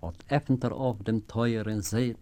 und öffnet auf dem teuren Seed